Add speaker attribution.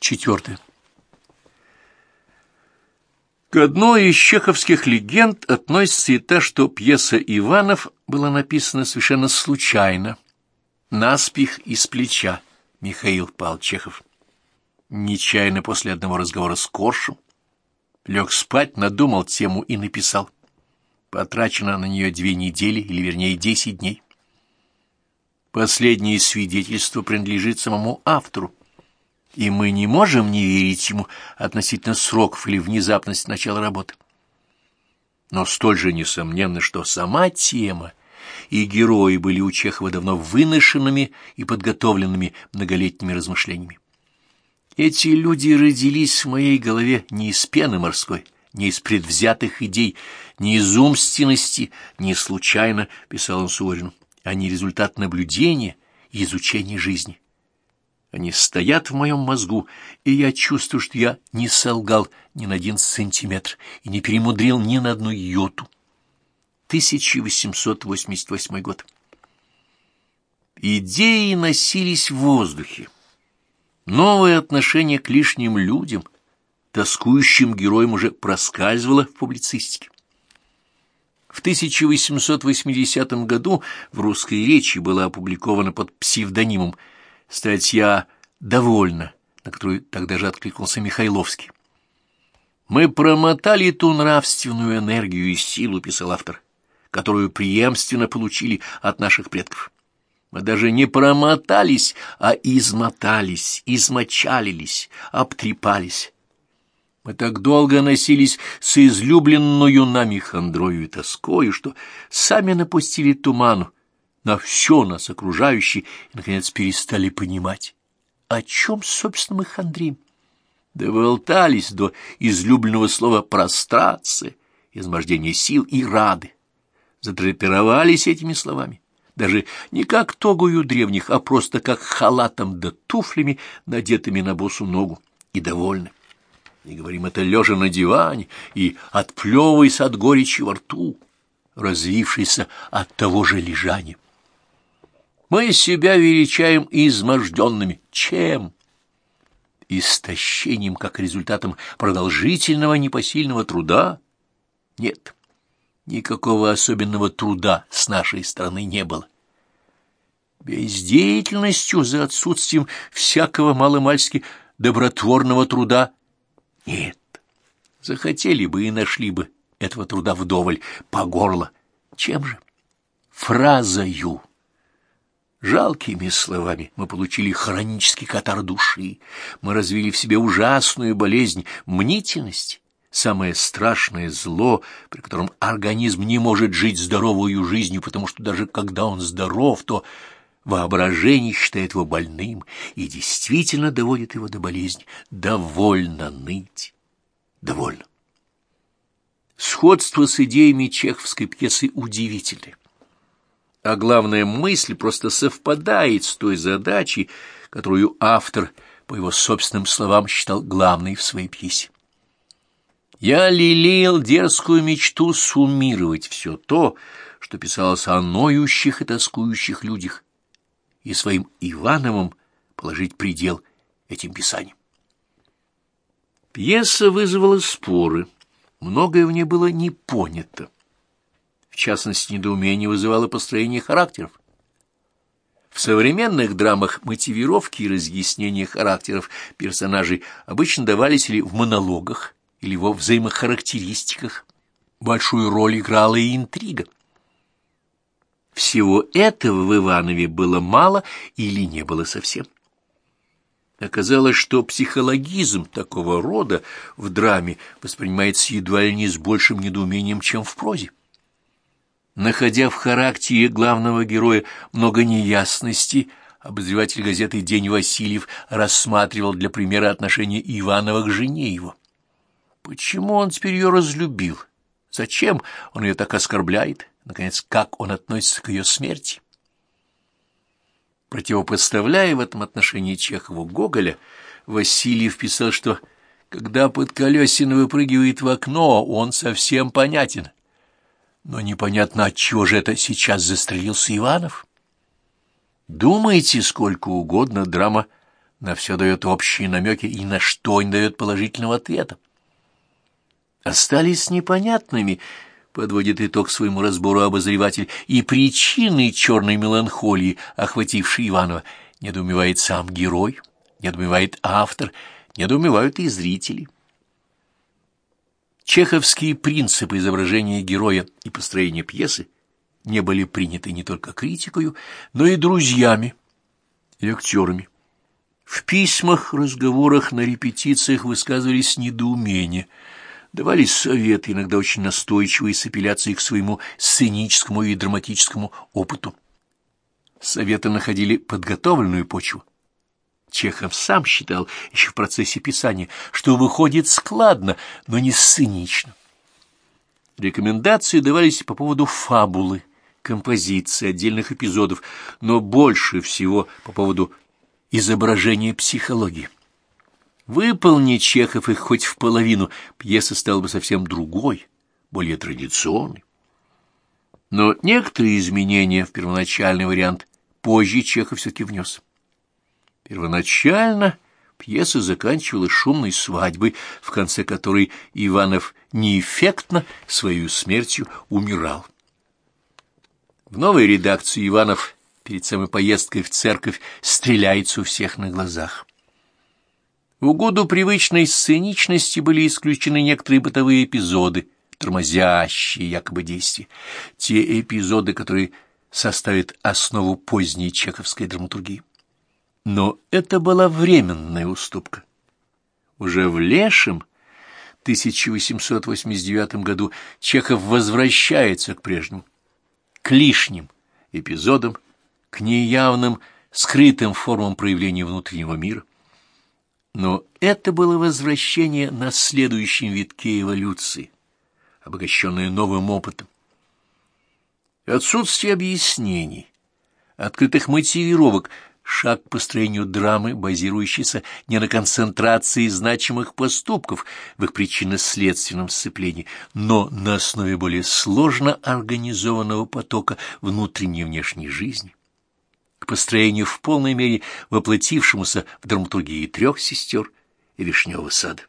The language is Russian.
Speaker 1: Четвертое. К одной из чеховских легенд относится и та, что пьеса «Иванов» была написана совершенно случайно, наспех из плеча Михаил Павел Чехов. Нечаянно после одного разговора с Коршем лег спать, надумал тему и написал. Потрачено на нее две недели, или вернее десять дней. Последнее свидетельство принадлежит самому автору, и мы не можем не верить ему относительно сроков или внезапности начала работы. Но столь же несомненно, что сама тема и герои были у Чехова давно выношенными и подготовленными многолетними размышлениями. Эти люди родились в моей голове не из пены морской, не из предвзятых идей, не из умственности, не случайно, писал он Суворину. Они результат наблюдения и изучения жизни. Они стоят в моем мозгу, и я чувствую, что я не солгал ни на один сантиметр и не перемудрил ни на одну йоту. 1888 год. Идеи носились в воздухе. Новое отношение к лишним людям, тоскующим героям уже проскальзывало в публицистике. В 1880 году в «Русской речи» была опубликована под псевдонимом статья «Довольно», на которую тогда же откликнулся Михайловский. «Мы промотали ту нравственную энергию и силу», — писал автор, «которую преемственно получили от наших предков. Мы даже не промотались, а измотались, измочалились, обтрепались». Мы так долго носились с излюбленную нами хандрою и тоскою, что сами напустили туману на все нас окружающее и, наконец, перестали понимать, о чем, собственно, мы хандрим. Доволтались до излюбленного слова «прострация», измождения сил и рады. Затрепировались этими словами, даже не как тогую древних, а просто как халатом да туфлями, надетыми на босу ногу, и довольны. И говорим это лежа на диване и отплевываясь от горечи во рту, развившейся от того же лежания. Мы себя величаем изможденными. Чем? Истощением, как результатом продолжительного непосильного труда? Нет, никакого особенного труда с нашей стороны не было. Бездеятельностью за отсутствием всякого маломальски добротворного труда нет, захотели бы и нашли бы этого труда вдоволь по горло. Чем же? Фразою. Жалкими словами мы получили хронический катар души, мы развили в себе ужасную болезнь мнительность, самое страшное зло, при котором организм не может жить здоровую жизнью, потому что даже когда он здоров, то Воображение считает его больным и действительно доводит его до болезни. Довольно ныть. Довольно. Сходство с идеями чеховской пьесы удивительное. А главная мысль просто совпадает с той задачей, которую автор, по его собственным словам, считал главной в своей пьесе. Я лелеял дерзкую мечту суммировать все то, что писалось о ноющих и тоскующих людях, и своим Ивановым положить предел этим писаниям. Пьеса вызвала споры, многое в ней было не понято. Частности, недоумение вызывало построение характеров. В современных драмах мотивировки и разъяснения характеров персонажей обычно давались или в монологах, или во взаимохарактеристиках. Большую роль играла и интрига. Всего этого в Иванове было мало или не было совсем. Оказалось, что психологизм такого рода в драме воспринимается едва ли не с большим недоумением, чем в прозе. Находя в характере главного героя много неясностей, обозреватель газеты «День Васильев» рассматривал для примера отношения Иванова к жене его. Почему он теперь ее разлюбил? Зачем он ее так оскорбляет? наконец, как он относится к ее смерти. Противопоставляя в этом отношении Чехову Гоголя, Васильев писал, что когда Подколесин выпрыгивает в окно, он совсем понятен. Но непонятно, отчего же это сейчас застрелился Иванов. Думайте сколько угодно, драма на все дает общие намеки и на что не дает положительного ответа. Остались непонятными, подводит итог своему разбору обозреватель, и причины черной меланхолии, охватившей Иванова, недоумевает сам герой, недоумевает автор, недоумевают и зрители. Чеховские принципы изображения героя и построения пьесы не были приняты не только критикою, но и друзьями и актерами. В письмах, разговорах, на репетициях высказывались недоумения, давались советы, иногда очень настойчивые, с апелляцией к своему сценическому и драматическому опыту. Советы находили подготовленную почву. Чехов сам считал еще в процессе писания, что выходит складно, но не сценично. Рекомендации давались по поводу фабулы, композиции, отдельных эпизодов, но больше всего по поводу изображение психологии. Выполни Чехов их хоть в половину, пьеса стала бы совсем другой, более традиционной. Но некоторые изменения в первоначальный вариант позже Чехов все-таки внес. Первоначально пьеса заканчивалась шумной свадьбой, в конце которой Иванов неэффектно своей смертью умирал. В новой редакции Иванов перед самой поездкой в церковь стреляется у всех на глазах. В угоду привычной сценичности были исключены некоторые бытовые эпизоды, тормозящие якобы действия, те эпизоды, которые составят основу поздней чеховской драматургии. Но это была временная уступка. Уже в Лешем 1889 году Чехов возвращается к прежнему, к лишним эпизодам к неявным, скрытым формам проявления внутреннего мира. Но это было возвращение на следующем витке эволюции, обогащенное новым опытом. Отсутствие объяснений, открытых мотивировок, шаг к построению драмы, базирующейся не на концентрации значимых поступков в их причинно-следственном сцеплении, но на основе более сложно организованного потока внутренней и внешней жизни к построению в полной мере воплотившемуся в драматургии трех сестер и вишневого сада.